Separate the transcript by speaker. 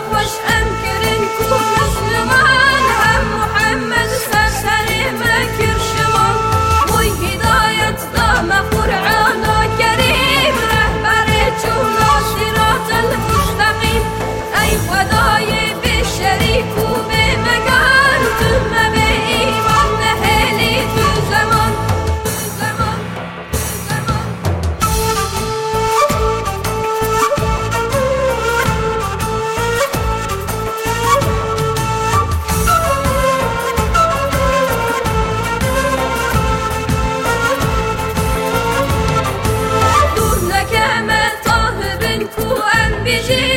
Speaker 1: I'll. virgem.